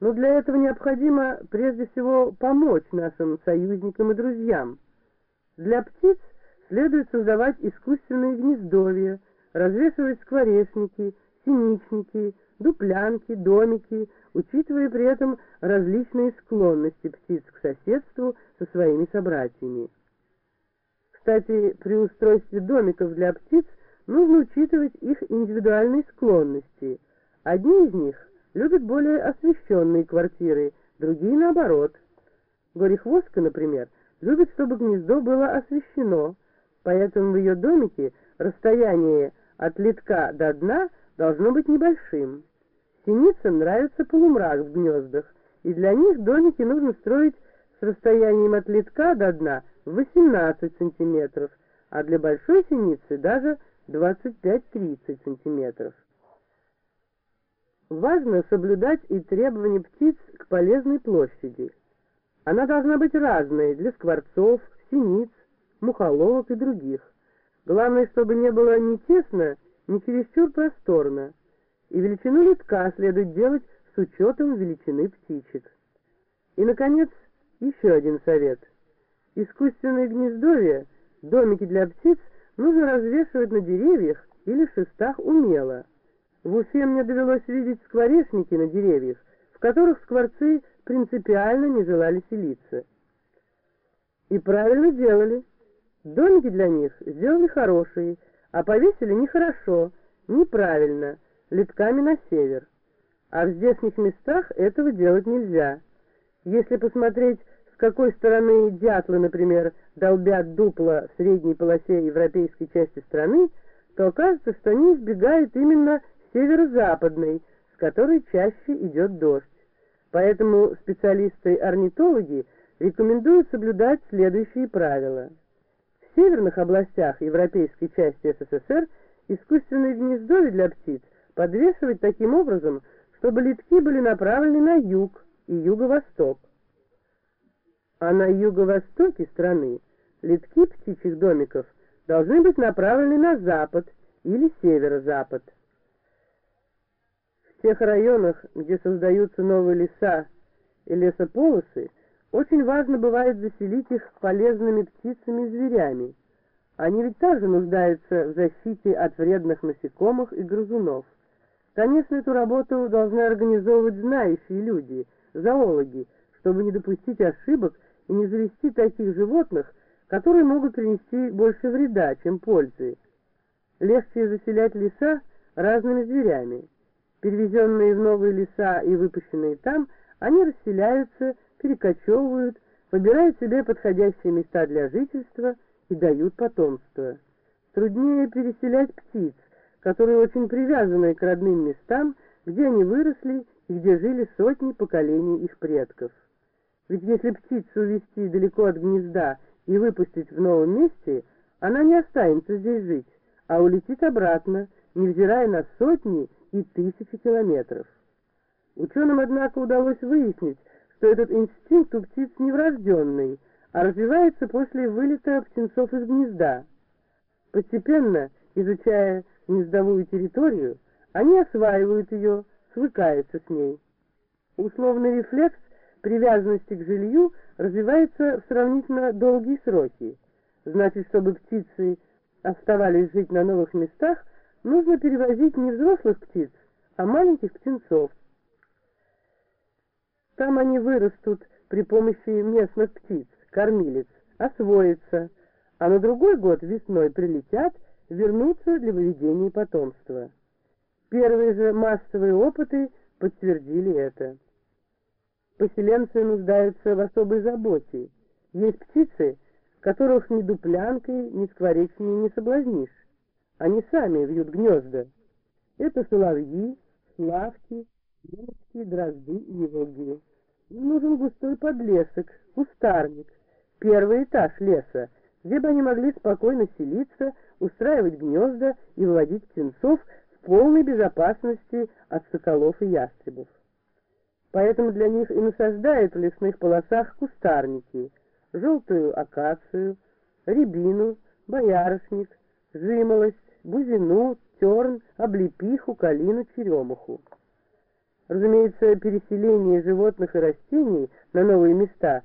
Но для этого необходимо прежде всего помочь нашим союзникам и друзьям. Для птиц следует создавать искусственные гнездовья, развешивать скворечники, синичники, дуплянки, домики, учитывая при этом различные склонности птиц к соседству со своими собратьями. Кстати, при устройстве домиков для птиц нужно учитывать их индивидуальные склонности. Одни из них любят более освещенные квартиры, другие наоборот. Горехвостка, например, любит, чтобы гнездо было освещено, поэтому в ее домике расстояние от литка до дна должно быть небольшим. Синицам нравится полумрак в гнездах, и для них домики нужно строить с расстоянием от литка до дна 18 сантиметров, а для большой синицы даже 25-30 сантиметров. Важно соблюдать и требования птиц к полезной площади. Она должна быть разной для скворцов, синиц, мухоловок и других. Главное, чтобы не было ни тесно, ни чересчур просторно. И величину литка следует делать с учетом величины птичек. И, наконец, еще один совет. Искусственные гнездовья, домики для птиц нужно развешивать на деревьях или шестах умело. В Уфе мне довелось видеть скворечники на деревьях, в которых скворцы принципиально не желали селиться. И правильно делали. Домики для них сделали хорошие, а повесили нехорошо, неправильно, литками на север. А в здешних местах этого делать нельзя. Если посмотреть, с какой стороны дятлы, например, долбят дупла в средней полосе европейской части страны, то окажется, что они избегают именно северо-западной, с которой чаще идет дождь. Поэтому специалисты-орнитологи рекомендуют соблюдать следующие правила. В северных областях европейской части СССР искусственные гнездовья для птиц подвешивать таким образом, чтобы литки были направлены на юг и юго-восток. А на юго-востоке страны литки птичьих домиков должны быть направлены на запад или северо-запад. Тех районах, где создаются новые леса и лесополосы, очень важно бывает заселить их полезными птицами и зверями. Они ведь также нуждаются в защите от вредных насекомых и грызунов. Конечно, эту работу должны организовывать знающие люди, зоологи, чтобы не допустить ошибок и не завести таких животных, которые могут принести больше вреда, чем пользы. Легче заселять леса разными зверями. Перевезенные в новые леса и выпущенные там, они расселяются, перекочевывают, выбирают себе подходящие места для жительства и дают потомство. Труднее переселять птиц, которые очень привязаны к родным местам, где они выросли и где жили сотни поколений их предков. Ведь если птицу увезти далеко от гнезда и выпустить в новом месте, она не останется здесь жить, а улетит обратно, невзирая на сотни и тысячи километров. Ученым, однако, удалось выяснить, что этот инстинкт у птиц не врожденный, а развивается после вылета птенцов из гнезда. Постепенно, изучая гнездовую территорию, они осваивают ее, свыкаются с ней. Условный рефлекс привязанности к жилью развивается в сравнительно долгие сроки. Значит, чтобы птицы оставались жить на новых местах, нужно перевозить не взрослых птиц, а маленьких птенцов. Там они вырастут при помощи местных птиц, кормилец, освоятся, а на другой год весной прилетят, вернутся для выведения потомства. Первые же массовые опыты подтвердили это. Поселенцы нуждаются в особой заботе. Есть птицы, которых ни дуплянкой, ни скворечней не соблазнишь. Они сами вьют гнезда. Это соловьи, славки, лебедки, дрозды и иволги. Им нужен густой подлесок, кустарник, первый этаж леса, где бы они могли спокойно селиться, устраивать гнезда и выводить птенцов в полной безопасности от соколов и ястребов. Поэтому для них и насаждают в лесных полосах кустарники, желтую акацию, рябину, боярышник, жимолость, бузину, терн, облепиху, калину, черемуху. Разумеется, переселение животных и растений на новые места